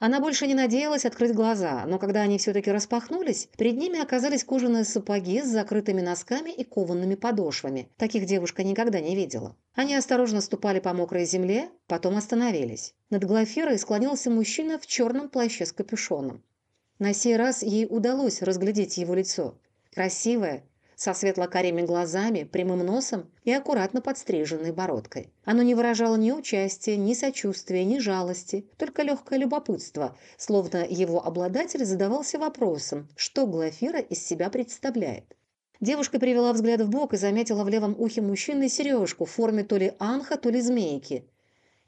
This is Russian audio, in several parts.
Она больше не надеялась открыть глаза, но когда они все-таки распахнулись, перед ними оказались кожаные сапоги с закрытыми носками и коваными подошвами. Таких девушка никогда не видела. Они осторожно ступали по мокрой земле, потом остановились. Над Глафирой склонился мужчина в черном плаще с капюшоном. На сей раз ей удалось разглядеть его лицо. Красивое, со светло-карими глазами, прямым носом и аккуратно подстриженной бородкой. Оно не выражало ни участия, ни сочувствия, ни жалости, только легкое любопытство, словно его обладатель задавался вопросом, что Глафира из себя представляет. Девушка перевела взгляд в бок и заметила в левом ухе мужчины сережку в форме то ли анха, то ли змейки.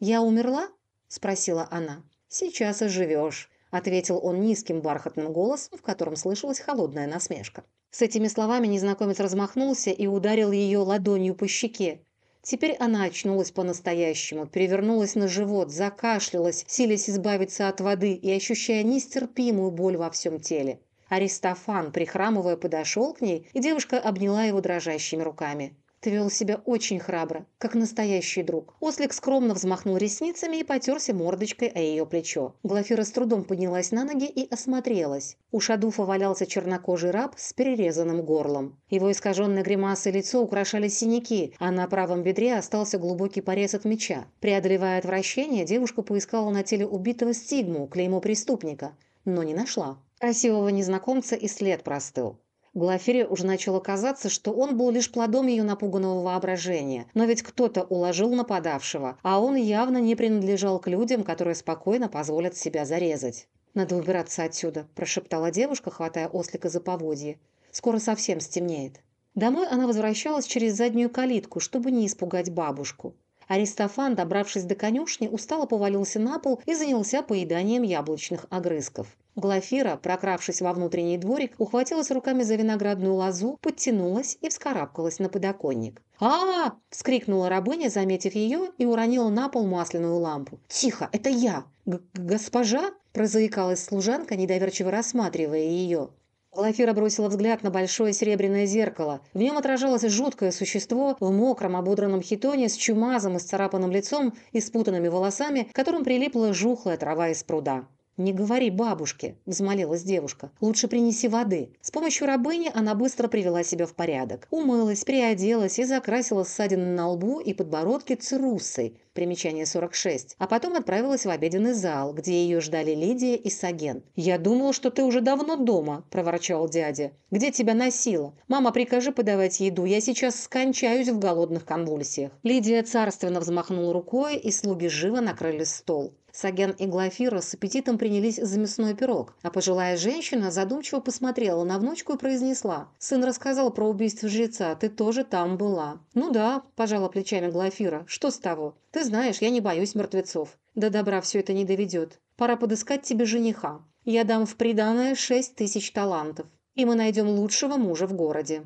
«Я умерла?» – спросила она. «Сейчас оживешь», – ответил он низким бархатным голосом, в котором слышалась холодная насмешка. С этими словами незнакомец размахнулся и ударил ее ладонью по щеке. Теперь она очнулась по-настоящему, перевернулась на живот, закашлялась, силясь избавиться от воды и ощущая нестерпимую боль во всем теле. Аристофан, прихрамывая, подошел к ней, и девушка обняла его дрожащими руками. Ты вел себя очень храбро, как настоящий друг. Ослик скромно взмахнул ресницами и потерся мордочкой о ее плечо. Глафира с трудом поднялась на ноги и осмотрелась. У Шадуфа валялся чернокожий раб с перерезанным горлом. Его искаженное гримасой лицо украшали синяки, а на правом бедре остался глубокий порез от меча. Преодолевая отвращение, девушка поискала на теле убитого стигму, клеймо преступника, но не нашла. Красивого незнакомца и след простыл. Глафире уже начало казаться, что он был лишь плодом ее напуганного воображения. Но ведь кто-то уложил нападавшего, а он явно не принадлежал к людям, которые спокойно позволят себя зарезать. «Надо убираться отсюда», – прошептала девушка, хватая ослика за поводье. «Скоро совсем стемнеет». Домой она возвращалась через заднюю калитку, чтобы не испугать бабушку. Аристофан, добравшись до конюшни, устало повалился на пол и занялся поеданием яблочных огрызков. Глафира, прокравшись во внутренний дворик, ухватилась руками за виноградную лозу, подтянулась и вскарабкалась на подоконник. а, -а, -а вскрикнула рабыня, заметив ее, и уронила на пол масляную лампу. «Тихо, это я!» Г «Госпожа?» – прозаикалась служанка, недоверчиво рассматривая ее. Глафира бросила взгляд на большое серебряное зеркало. В нем отражалось жуткое существо в мокром ободранном хитоне с чумазом и сцарапанным лицом и спутанными волосами, к которым прилипла жухлая трава из пруда. «Не говори бабушке», – взмолилась девушка. «Лучше принеси воды». С помощью рабыни она быстро привела себя в порядок. Умылась, приоделась и закрасила ссадины на лбу и подбородке цирусой, примечание 46, а потом отправилась в обеденный зал, где ее ждали Лидия и Саген. «Я думала, что ты уже давно дома», – проворчал дядя. «Где тебя носила? Мама, прикажи подавать еду, я сейчас скончаюсь в голодных конвульсиях». Лидия царственно взмахнула рукой, и слуги живо накрыли стол. Саген и Глафира с аппетитом принялись за мясной пирог, а пожилая женщина задумчиво посмотрела на внучку и произнесла. «Сын рассказал про убийство жреца, ты тоже там была». «Ну да», – пожала плечами Глафира, – «что с того? Ты знаешь, я не боюсь мертвецов. До добра все это не доведет. Пора подыскать тебе жениха. Я дам в приданое шесть тысяч талантов, и мы найдем лучшего мужа в городе».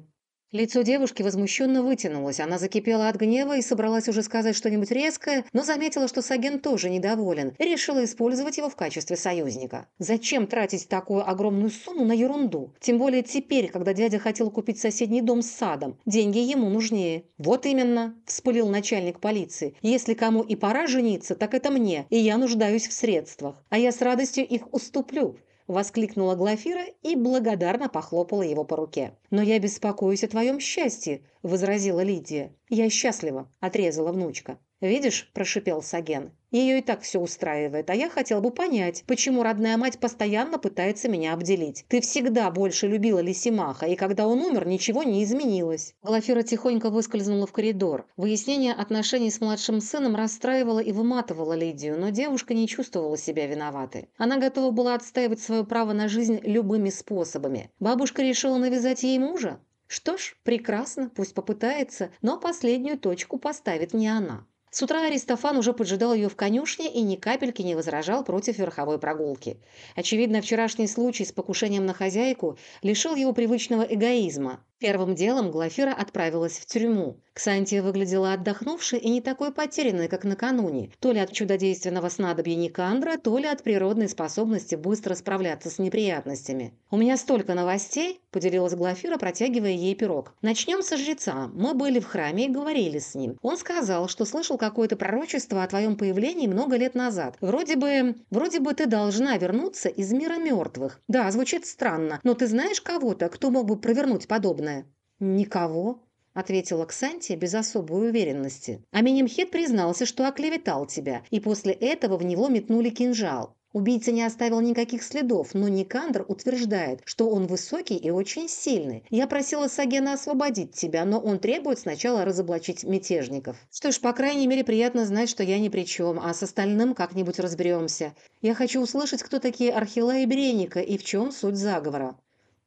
Лицо девушки возмущенно вытянулось. Она закипела от гнева и собралась уже сказать что-нибудь резкое, но заметила, что Саген тоже недоволен, и решила использовать его в качестве союзника. Зачем тратить такую огромную сумму на ерунду? Тем более теперь, когда дядя хотел купить соседний дом с садом. Деньги ему нужнее. «Вот именно», – вспылил начальник полиции. «Если кому и пора жениться, так это мне, и я нуждаюсь в средствах. А я с радостью их уступлю. – воскликнула Глафира и благодарно похлопала его по руке. «Но я беспокоюсь о твоем счастье», – возразила Лидия. «Я счастлива», – отрезала внучка. «Видишь», – прошипел Саген, – «ее и так все устраивает, а я хотел бы понять, почему родная мать постоянно пытается меня обделить. Ты всегда больше любила Лисимаха, и когда он умер, ничего не изменилось». Глафира тихонько выскользнула в коридор. Выяснение отношений с младшим сыном расстраивало и выматывало Лидию, но девушка не чувствовала себя виноватой. Она готова была отстаивать свое право на жизнь любыми способами. Бабушка решила навязать ей мужа? Что ж, прекрасно, пусть попытается, но последнюю точку поставит не она. С утра Аристофан уже поджидал ее в конюшне и ни капельки не возражал против верховой прогулки. Очевидно, вчерашний случай с покушением на хозяйку лишил его привычного эгоизма. Первым делом Глафира отправилась в тюрьму. Ксантия выглядела отдохнувшей и не такой потерянной, как накануне, то ли от чудодейственного снадобья Никандра, то ли от природной способности быстро справляться с неприятностями. «У меня столько новостей», – поделилась Глафира, протягивая ей пирог. «Начнем со жреца. Мы были в храме и говорили с ним. Он сказал, что слышал какое-то пророчество о твоем появлении много лет назад. Вроде бы... вроде бы ты должна вернуться из мира мертвых. Да, звучит странно, но ты знаешь кого-то, кто мог бы провернуть подобное?» Подобное?» «Никого», — ответила Ксантия без особой уверенности. Аменемхет признался, что оклеветал тебя, и после этого в него метнули кинжал. Убийца не оставил никаких следов, но Никандр утверждает, что он высокий и очень сильный. Я просила Сагена освободить тебя, но он требует сначала разоблачить мятежников. Что ж, по крайней мере, приятно знать, что я ни при чем, а с остальным как-нибудь разберемся. Я хочу услышать, кто такие Архила и Бреника и в чем суть заговора.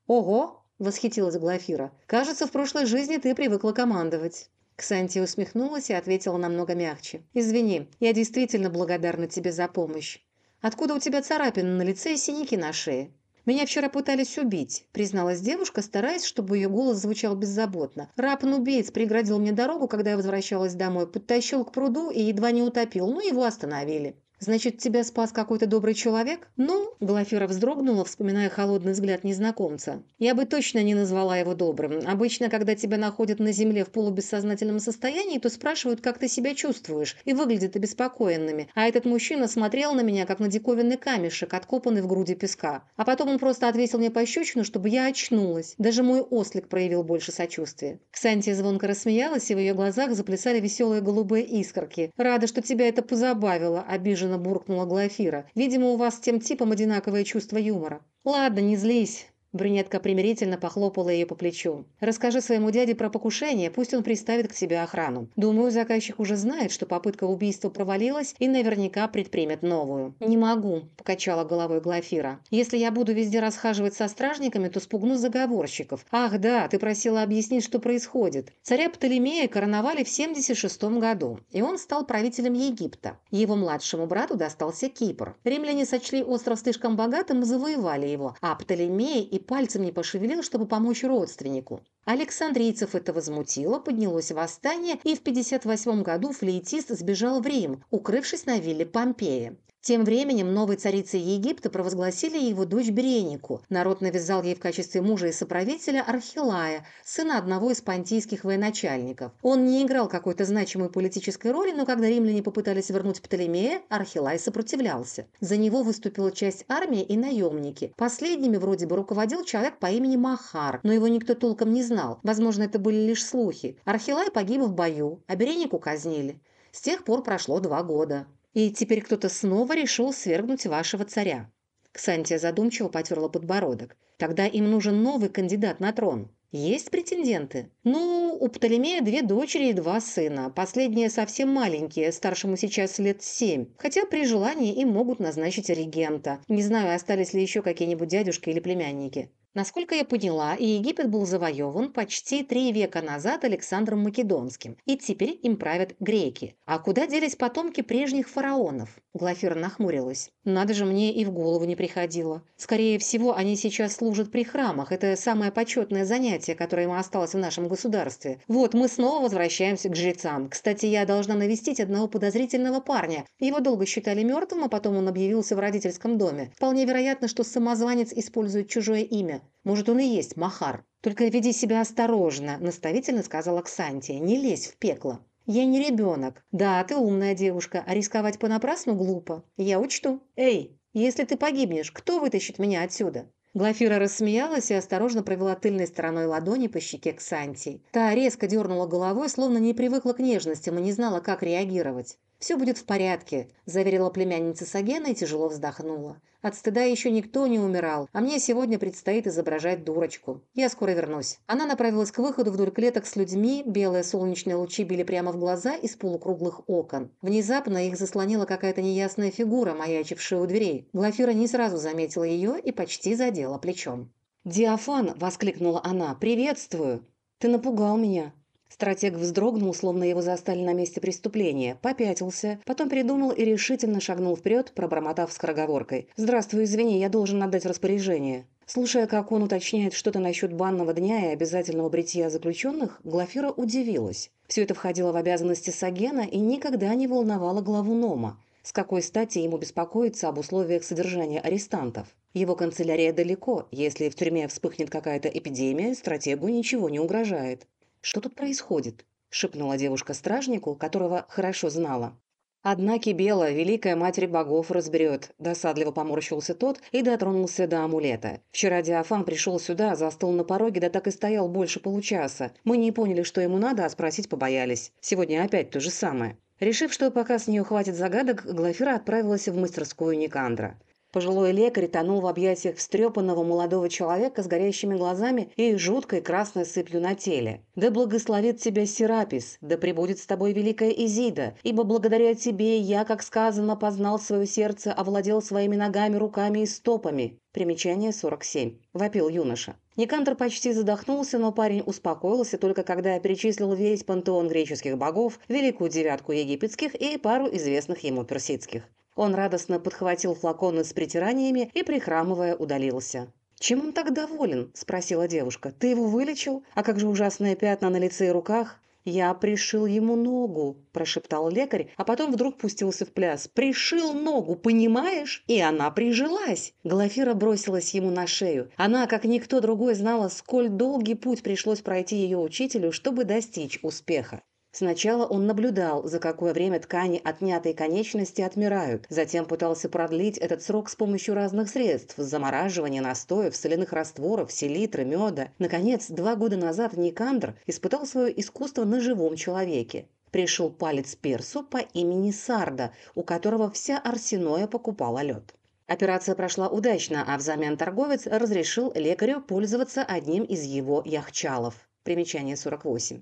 Ого, – восхитилась Глафира. «Кажется, в прошлой жизни ты привыкла командовать». Ксантия усмехнулась и ответила намного мягче. «Извини, я действительно благодарна тебе за помощь. Откуда у тебя царапины на лице и синяки на шее?» «Меня вчера пытались убить», – призналась девушка, стараясь, чтобы ее голос звучал беззаботно. «Раб-нубеец преградил мне дорогу, когда я возвращалась домой, подтащил к пруду и едва не утопил, но его остановили. «Значит, тебя спас какой-то добрый человек?» «Ну?» – Глафира вздрогнула, вспоминая холодный взгляд незнакомца. «Я бы точно не назвала его добрым. Обычно, когда тебя находят на земле в полубессознательном состоянии, то спрашивают, как ты себя чувствуешь, и выглядят обеспокоенными. А этот мужчина смотрел на меня, как на диковинный камешек, откопанный в груди песка. А потом он просто ответил мне пощечину, чтобы я очнулась. Даже мой ослик проявил больше сочувствия». Ксантия звонко рассмеялась, и в ее глазах заплясали веселые голубые искорки. «Рада, что тебя это позабавило», – обиженно обиженно буркнула Глафира. «Видимо, у вас с тем типом одинаковое чувство юмора». «Ладно, не злись. Брюнетка примирительно похлопала ее по плечу. «Расскажи своему дяде про покушение, пусть он приставит к тебе охрану. Думаю, заказчик уже знает, что попытка убийства провалилась и наверняка предпримет новую». «Не могу», – покачала головой Глафира. «Если я буду везде расхаживать со стражниками, то спугну заговорщиков. Ах да, ты просила объяснить, что происходит. Царя Птолемея короновали в 76 году, и он стал правителем Египта. Его младшему брату достался Кипр. Римляне сочли остров слишком богатым и завоевали его, а Птолемей пальцем не пошевелил, чтобы помочь родственнику. Александрийцев это возмутило, поднялось восстание, и в 58 году флейтист сбежал в Рим, укрывшись на вилле Помпея. Тем временем новой царицей Египта провозгласили его дочь Беренику. Народ навязал ей в качестве мужа и соправителя Архилая, сына одного из понтийских военачальников. Он не играл какой-то значимой политической роли, но когда римляне попытались вернуть Птолемея, Архилай сопротивлялся. За него выступила часть армии и наемники. Последними вроде бы руководил человек по имени Махар, но его никто толком не знал. Возможно, это были лишь слухи. Архилай погиб в бою, а Беренику казнили. С тех пор прошло два года. И теперь кто-то снова решил свергнуть вашего царя. Ксантия задумчиво потерла подбородок. Тогда им нужен новый кандидат на трон. Есть претенденты? Ну, у Птолемея две дочери и два сына. Последние совсем маленькие, старшему сейчас лет семь. Хотя при желании им могут назначить регента. Не знаю, остались ли еще какие-нибудь дядюшки или племянники. Насколько я поняла, Египет был завоеван почти три века назад Александром Македонским, и теперь им правят греки. А куда делись потомки прежних фараонов? Глафира нахмурилась. Надо же, мне и в голову не приходило. Скорее всего, они сейчас служат при храмах. Это самое почетное занятие, которое им осталось в нашем государстве. Вот, мы снова возвращаемся к жрецам. Кстати, я должна навестить одного подозрительного парня. Его долго считали мертвым, а потом он объявился в родительском доме. Вполне вероятно, что самозванец использует чужое имя. Может, он и есть Махар. Только веди себя осторожно», – наставительно сказала Ксантия. «Не лезь в пекло». «Я не ребенок. Да, ты умная девушка, а рисковать понапрасну глупо. Я учту. Эй, если ты погибнешь, кто вытащит меня отсюда?» Глафира рассмеялась и осторожно провела тыльной стороной ладони по щеке Ксантии. Та резко дернула головой, словно не привыкла к нежностям и не знала, как реагировать. «Все будет в порядке», – заверила племянница Сагена и тяжело вздохнула. «От стыда еще никто не умирал, а мне сегодня предстоит изображать дурочку. Я скоро вернусь». Она направилась к выходу вдоль клеток с людьми, белые солнечные лучи били прямо в глаза из полукруглых окон. Внезапно их заслонила какая-то неясная фигура, маячившая у дверей. Глафира не сразу заметила ее и почти задела плечом. «Диафан!» – воскликнула она. «Приветствую!» «Ты напугал меня!» Стратег вздрогнул, словно его застали на месте преступления, попятился, потом придумал и решительно шагнул вперед, пробормотав скороговоркой. «Здравствуй, извини, я должен отдать распоряжение». Слушая, как он уточняет что-то насчет банного дня и обязательного бритья заключенных, Глафира удивилась. Все это входило в обязанности Сагена и никогда не волновало главу Нома. С какой стати ему беспокоиться об условиях содержания арестантов? Его канцелярия далеко. Если в тюрьме вспыхнет какая-то эпидемия, стратегу ничего не угрожает. «Что тут происходит?» – шепнула девушка стражнику, которого хорошо знала. «Одна Кибела, великая матерь богов, разберет», – досадливо поморщился тот и дотронулся до амулета. «Вчера Диафан пришел сюда, застыл на пороге, да так и стоял больше получаса. Мы не поняли, что ему надо, а спросить побоялись. Сегодня опять то же самое». Решив, что пока с нее хватит загадок, Глафира отправилась в мастерскую Никандра. Пожилой лекарь тонул в объятиях встрепанного молодого человека с горящими глазами и жуткой красной сыпью на теле. «Да благословит тебя Серапис, да пребудет с тобой великая Изида, ибо благодаря тебе я, как сказано, познал свое сердце, овладел своими ногами, руками и стопами». Примечание 47. Вопил юноша. Никандр почти задохнулся, но парень успокоился только когда перечислил весь пантеон греческих богов, великую девятку египетских и пару известных ему персидских. Он радостно подхватил флаконы с притираниями и, прихрамывая, удалился. «Чем он так доволен?» – спросила девушка. «Ты его вылечил? А как же ужасные пятна на лице и руках?» «Я пришил ему ногу», – прошептал лекарь, а потом вдруг пустился в пляс. «Пришил ногу, понимаешь? И она прижилась!» Глафира бросилась ему на шею. Она, как никто другой, знала, сколь долгий путь пришлось пройти ее учителю, чтобы достичь успеха. Сначала он наблюдал, за какое время ткани отнятой конечности отмирают, затем пытался продлить этот срок с помощью разных средств – замораживания, настоев, соляных растворов, селитры, меда. Наконец, два года назад Никандр испытал свое искусство на живом человеке. Пришел палец персу по имени Сарда, у которого вся Арсеноя покупала лед. Операция прошла удачно, а взамен торговец разрешил лекарю пользоваться одним из его яхчалов. Примечание 48.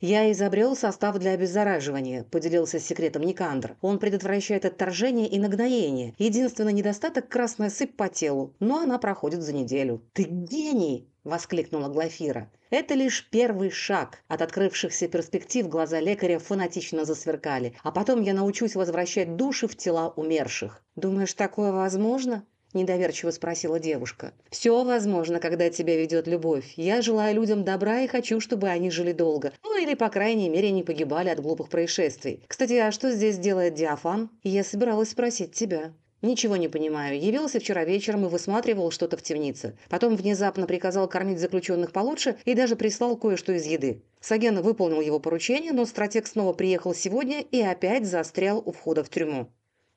«Я изобрел состав для обеззараживания», – поделился секретом Никандр. «Он предотвращает отторжение и нагноение. Единственный недостаток – красная сыпь по телу, но она проходит за неделю». «Ты гений!» – воскликнула Глафира. Это лишь первый шаг. От открывшихся перспектив глаза лекаря фанатично засверкали. А потом я научусь возвращать души в тела умерших. Думаешь, такое возможно? Недоверчиво спросила девушка. «Все возможно, когда тебя ведет любовь. Я желаю людям добра и хочу, чтобы они жили долго. Ну или, по крайней мере, не погибали от глупых происшествий. Кстати, а что здесь делает Диафан? Я собиралась спросить тебя». «Ничего не понимаю. Явился вчера вечером и высматривал что-то в темнице. Потом внезапно приказал кормить заключенных получше и даже прислал кое-что из еды. Саген выполнил его поручение, но стратег снова приехал сегодня и опять застрял у входа в тюрьму.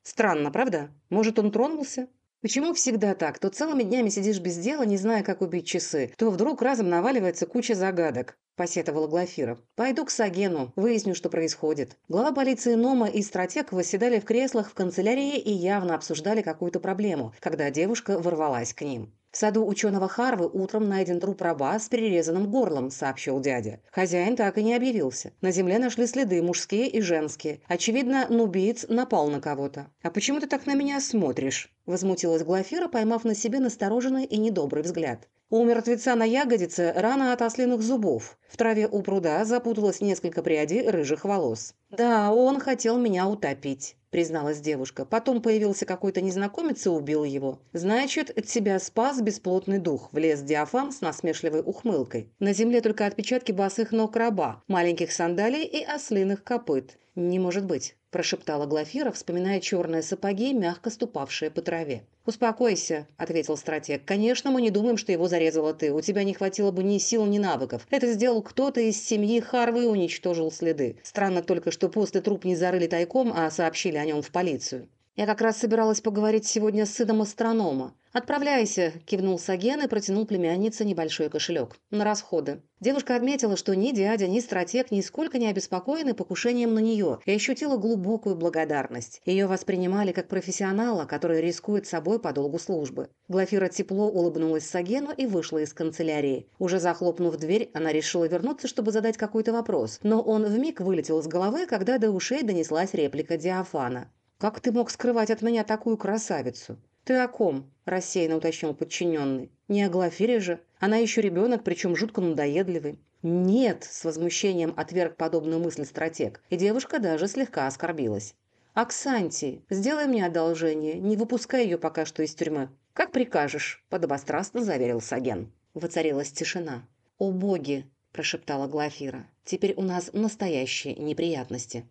Странно, правда? Может, он тронулся? Почему всегда так? То целыми днями сидишь без дела, не зная, как убить часы, то вдруг разом наваливается куча загадок. – посетовала Глафира. «Пойду к Сагену, выясню, что происходит». Глава полиции Нома и стратег восседали в креслах в канцелярии и явно обсуждали какую-то проблему, когда девушка ворвалась к ним. «В саду ученого Харвы утром найден труп раба с перерезанным горлом», – сообщил дядя. Хозяин так и не объявился. На земле нашли следы мужские и женские. Очевидно, нубиец напал на кого-то. «А почему ты так на меня смотришь?» – возмутилась Глафира, поймав на себе настороженный и недобрый взгляд. У мертвеца на ягодице рана от ослиных зубов. В траве у пруда запуталось несколько прядей рыжих волос. «Да, он хотел меня утопить», – призналась девушка. «Потом появился какой-то незнакомец и убил его. Значит, тебя спас бесплотный дух», – влез Диафам с насмешливой ухмылкой. «На земле только отпечатки босых ног раба, маленьких сандалий и ослиных копыт. Не может быть» прошептала Глафира, вспоминая черные сапоги, мягко ступавшие по траве. «Успокойся», — ответил стратег. «Конечно, мы не думаем, что его зарезала ты. У тебя не хватило бы ни сил, ни навыков. Это сделал кто-то из семьи Харвы и уничтожил следы. Странно только, что после труп не зарыли тайком, а сообщили о нем в полицию». Я как раз собиралась поговорить сегодня с сыном астронома. «Отправляйся», – кивнул Саген и протянул племяннице небольшой кошелек. «На расходы». Девушка отметила, что ни дядя, ни стратег нисколько не обеспокоены покушением на нее и ощутила глубокую благодарность. Ее воспринимали как профессионала, который рискует собой по долгу службы. Глафира тепло улыбнулась Сагену и вышла из канцелярии. Уже захлопнув дверь, она решила вернуться, чтобы задать какой-то вопрос, но он вмиг вылетел из головы, когда до ушей донеслась реплика Диафана. «Как ты мог скрывать от меня такую красавицу?» «Ты о ком?» – рассеянно уточнил подчиненный. «Не о Глафире же. Она еще ребенок, причем жутко надоедливый». «Нет!» – с возмущением отверг подобную мысль стратег, и девушка даже слегка оскорбилась. Оксанти, сделай мне одолжение, не выпускай ее пока что из тюрьмы». «Как прикажешь», – подобострастно заверил Саген. Воцарилась тишина. «О боги!» – прошептала Глафира. «Теперь у нас настоящие неприятности».